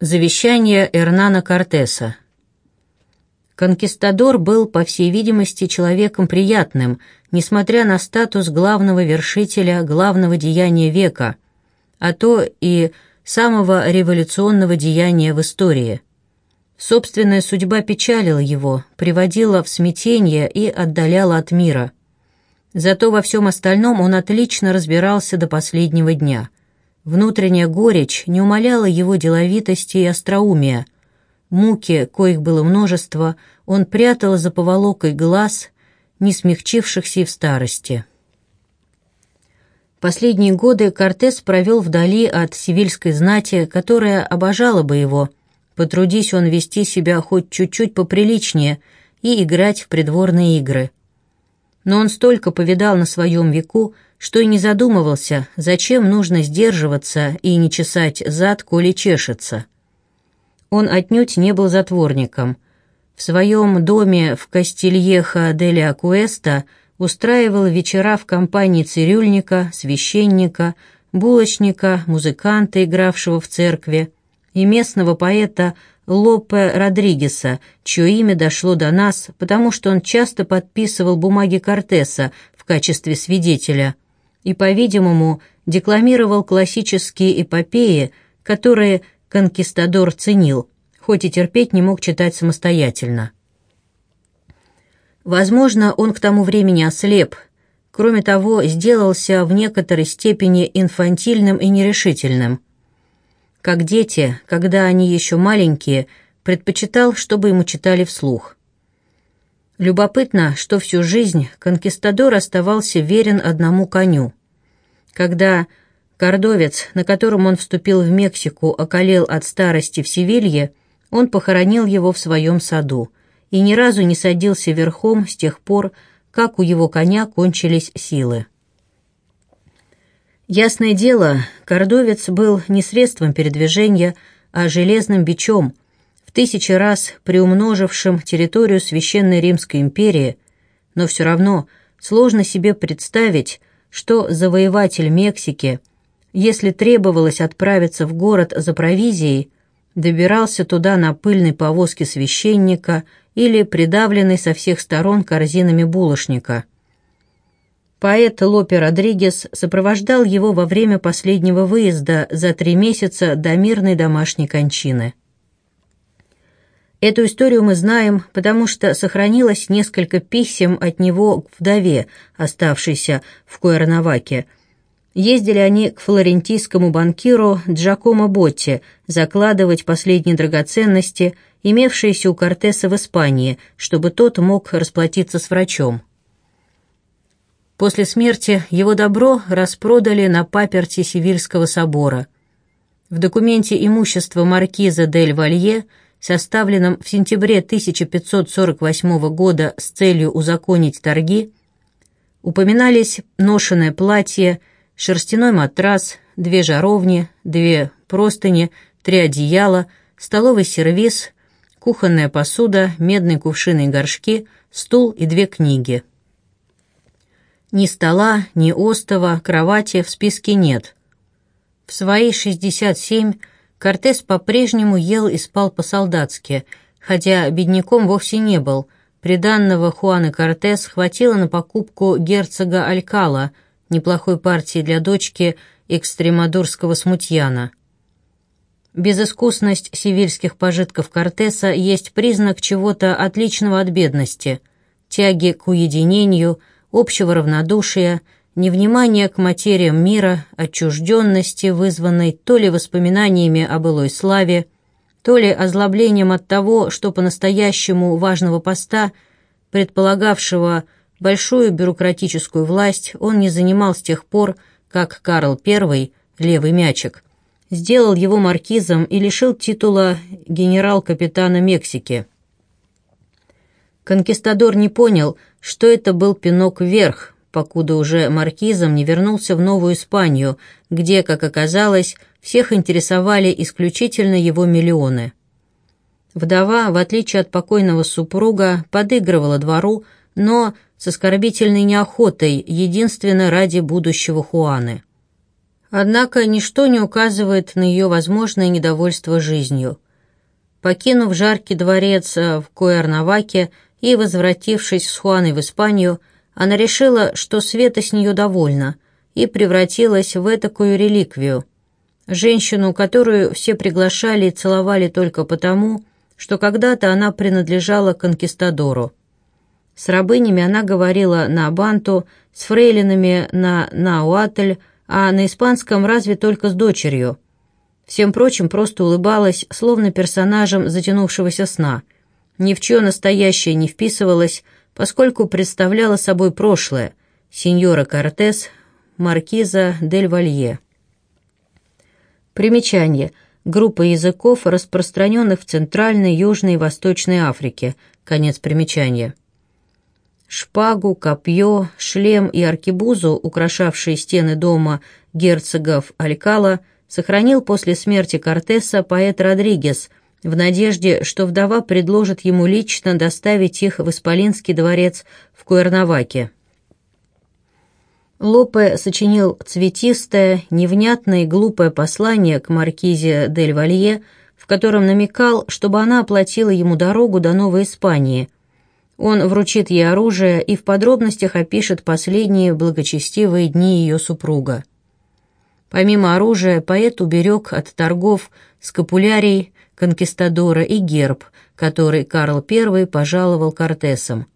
Завещание Эрнана Кортеса Конкистадор был, по всей видимости, человеком приятным, несмотря на статус главного вершителя главного деяния века, а то и самого революционного деяния в истории. Собственная судьба печалила его, приводила в смятение и отдаляла от мира. Зато во всем остальном он отлично разбирался до последнего дня – Внутренняя горечь не умаляла его деловитости и остроумия. Муки, коих было множество, он прятал за поволокой глаз, не смягчившихся и в старости. Последние годы Кортес провел вдали от сивильской знати, которая обожала бы его, потрудись он вести себя хоть чуть-чуть поприличнее и играть в придворные игры. Но он столько повидал на своем веку, что и не задумывался, зачем нужно сдерживаться и не чесать зад, коли чешется. Он отнюдь не был затворником. В своем доме в Кастильеха де Акуэста устраивал вечера в компании цирюльника, священника, булочника, музыканта, игравшего в церкви, и местного поэта Лопе Родригеса, чье имя дошло до нас, потому что он часто подписывал бумаги Кортеса в качестве свидетеля – и, по-видимому, декламировал классические эпопеи, которые конкистадор ценил, хоть и терпеть не мог читать самостоятельно. Возможно, он к тому времени ослеп, кроме того, сделался в некоторой степени инфантильным и нерешительным. Как дети, когда они еще маленькие, предпочитал, чтобы ему читали вслух. Любопытно, что всю жизнь конкистадор оставался верен одному коню. Когда кордовец, на котором он вступил в Мексику, околел от старости в Севилье, он похоронил его в своем саду и ни разу не садился верхом с тех пор, как у его коня кончились силы. Ясное дело, кордовец был не средством передвижения, а железным бичом – в тысячи раз приумножившим территорию Священной Римской империи, но все равно сложно себе представить, что завоеватель Мексики, если требовалось отправиться в город за провизией, добирался туда на пыльной повозке священника или придавленный со всех сторон корзинами булочника. Поэт Лопе Родригес сопровождал его во время последнего выезда за три месяца до мирной домашней кончины. Эту историю мы знаем, потому что сохранилось несколько писем от него к вдове, оставшейся в Куэрноваке. Ездили они к флорентийскому банкиру Джакомо Ботти закладывать последние драгоценности, имевшиеся у Кортеса в Испании, чтобы тот мог расплатиться с врачом. После смерти его добро распродали на паперти Севильского собора. В документе имущества маркиза дель Валье – составленном в сентябре 1548 года с целью узаконить торги, упоминались ношеное платье, шерстяной матрас, две жаровни, две простыни, три одеяла, столовый сервиз, кухонная посуда, медные кувшины и горшки, стул и две книги. Ни стола, ни остова, кровати в списке нет. В свои 67 Кортес по-прежнему ел и спал по-солдатски, хотя бедняком вовсе не был. Приданного Хуаны Кортес хватило на покупку герцога Алькала, неплохой партии для дочки экстремадурского смутьяна. Безыскусность сивильских пожитков Кортеса есть признак чего-то отличного от бедности, тяги к уединению, общего равнодушия – невнимание к материям мира, отчужденности, вызванной то ли воспоминаниями о былой славе, то ли озлоблением от того, что по-настоящему важного поста, предполагавшего большую бюрократическую власть, он не занимал с тех пор, как Карл I, левый мячик, сделал его маркизом и лишил титула генерал-капитана Мексики. Конкистадор не понял, что это был пинок вверх, покуда уже маркизом не вернулся в Новую Испанию, где, как оказалось, всех интересовали исключительно его миллионы. Вдова, в отличие от покойного супруга, подыгрывала двору, но с оскорбительной неохотой, единственно ради будущего Хуаны. Однако ничто не указывает на ее возможное недовольство жизнью. Покинув жаркий дворец в Куэрнаваке и возвратившись с Хуаной в Испанию, она решила, что Света с нее довольна, и превратилась в этакую реликвию. Женщину, которую все приглашали и целовали только потому, что когда-то она принадлежала конкистадору. С рабынями она говорила на банту, с фрейлинами на науатль, а на испанском разве только с дочерью. Всем прочим просто улыбалась, словно персонажем затянувшегося сна. Ни в чье настоящее не вписывалась, поскольку представляла собой прошлое, сеньора Кортес, маркиза дель Валье. Примечание. Группа языков, распространенных в Центральной, Южной и Восточной Африке. Конец примечания. Шпагу, копье, шлем и аркебузу, украшавшие стены дома герцогов Алькала, сохранил после смерти Кортеса поэт Родригес в надежде, что вдова предложит ему лично доставить их в Исполинский дворец в Куэрнаваке. Лопе сочинил цветистое, невнятное и глупое послание к маркизе дель Валье, в котором намекал, чтобы она оплатила ему дорогу до Новой Испании – он вручит ей оружие и в подробностях опишет последние благочестивые дни ее супруга. Помимо оружия, поэт уберег от торгов скапулярий конкистадора и герб, который Карл I пожаловал Кортесам.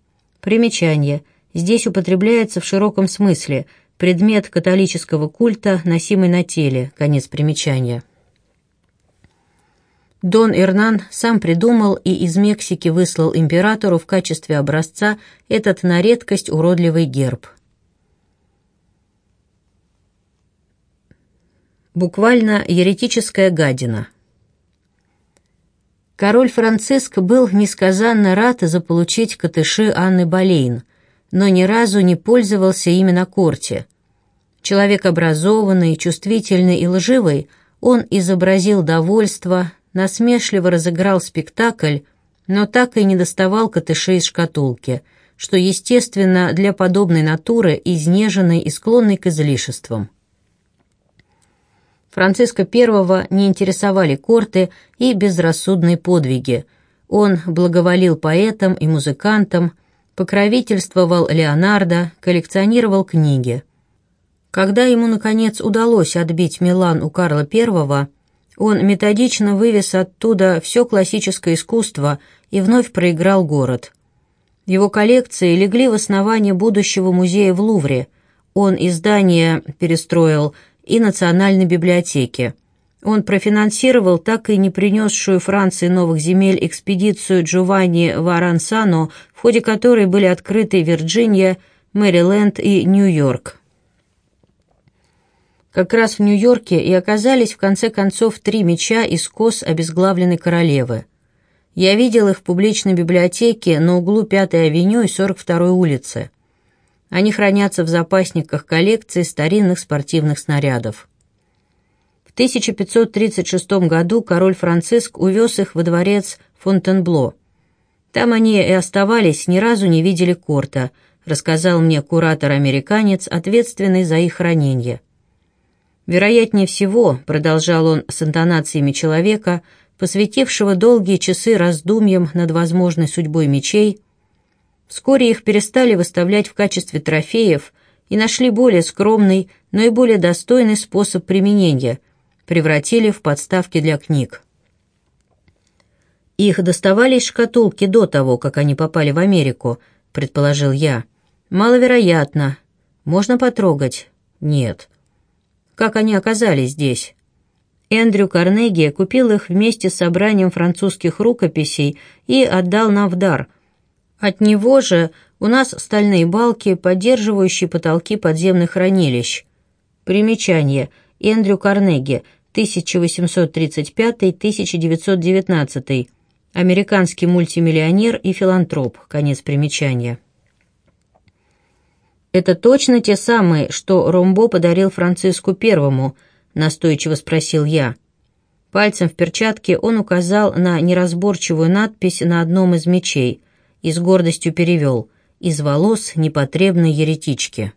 Примечание. Здесь употребляется в широком смысле предмет католического культа, носимый на теле. Конец примечания. Дон Эрнан сам придумал и из Мексики выслал императору в качестве образца этот на редкость уродливый герб. Буквально еретическая гадина. Король Франциск был несказанно рад заполучить катыши Анны Болейн, но ни разу не пользовался ими на корте. Человек образованный, чувствительный и лживый, он изобразил довольство, насмешливо разыграл спектакль, но так и не доставал катышей из шкатулки, что, естественно, для подобной натуры, изнеженной и склонной к излишествам. Франциска I не интересовали корты и безрассудные подвиги. Он благоволил поэтам и музыкантам, покровительствовал Леонардо, коллекционировал книги. Когда ему, наконец, удалось отбить Милан у Карла I, он методично вывез оттуда все классическое искусство и вновь проиграл город. Его коллекции легли в основание будущего музея в Лувре. Он издание перестроил и национальной библиотеки. Он профинансировал так и не принесшую Франции новых земель экспедицию Джованни Варансано, в ходе которой были открыты Вирджиния, Мэриленд и Нью-Йорк. Как раз в Нью-Йорке и оказались в конце концов три меча из кос обезглавленной королевы. Я видел их в публичной библиотеке на углу 5-й авеню и 42-й улицы. Они хранятся в запасниках коллекции старинных спортивных снарядов. В 1536 году король Франциск увез их во дворец Фонтенбло. Там они и оставались, ни разу не видели корта, рассказал мне куратор-американец, ответственный за их хранение. Вероятнее всего, продолжал он с интонациями человека, посвятившего долгие часы раздумьям над возможной судьбой мечей, вскоре их перестали выставлять в качестве трофеев и нашли более скромный, но и более достойный способ применения, превратили в подставки для книг. Их доставали из шкатулки до того, как они попали в Америку, предположил я. Маловероятно. Можно потрогать? Нет как они оказались здесь. Эндрю Карнеги купил их вместе с собранием французских рукописей и отдал нам в дар. От него же у нас стальные балки, поддерживающие потолки подземных хранилищ. Примечание. Эндрю Карнеги, 1835-1919. Американский мультимиллионер и филантроп. Конец примечания. «Это точно те самые, что Ромбо подарил Франциску Первому?» — настойчиво спросил я. Пальцем в перчатке он указал на неразборчивую надпись на одном из мечей и с гордостью перевел «Из волос непотребной еретички».